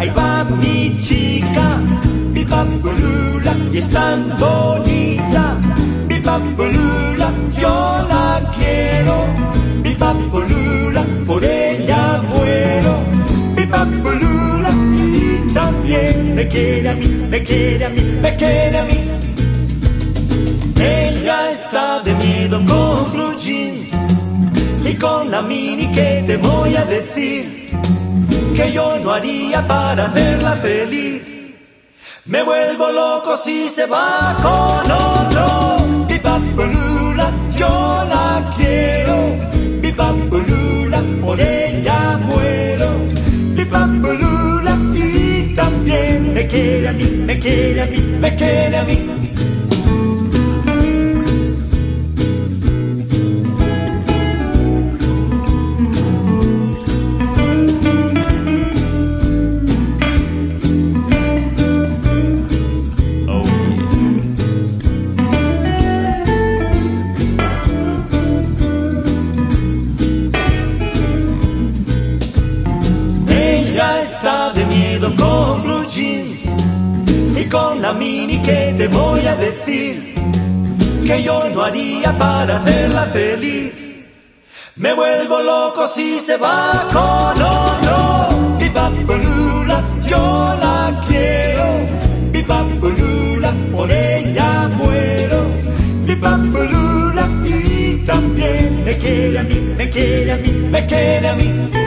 ahí va mi chica. Mi papulula, y es tan bonita. Mi papulula, yo la quiero. Mi papulula, por ella muero. Mi papulula, y también me quiere a mí, me quiere a mí, me quiere a mí. Ella está de miedo con blue jeans y con la mini que te voy a decir que yo no haría para hacerla feliz. Me vuelvo loco si se va con otro. Mi papulula, yo la quiero. Mi papulula, por ella muero. Mi papulula y también me quiere a mí, me quiere a mí, me quiere a mí. Está de miedo con blue jeans y con la mini que te voy a decir que yo no haría para hacerla feliz. Me vuelvo loco si se va con otro. Mi papulula, yo la quiero. Mi papulula, por ella muero. Mi papulula y también me quiere a mí, me quiere a mí, me quiere a mí.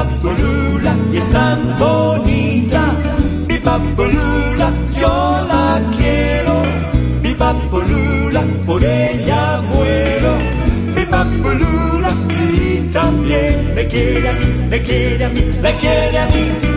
Pipapolula, y es tan bonita. Pipapolula, yo la quiero. Pipapolula, por ella muero. Pipapolula, y también me quiere a mí, me quiere a mí, me quiere a mí.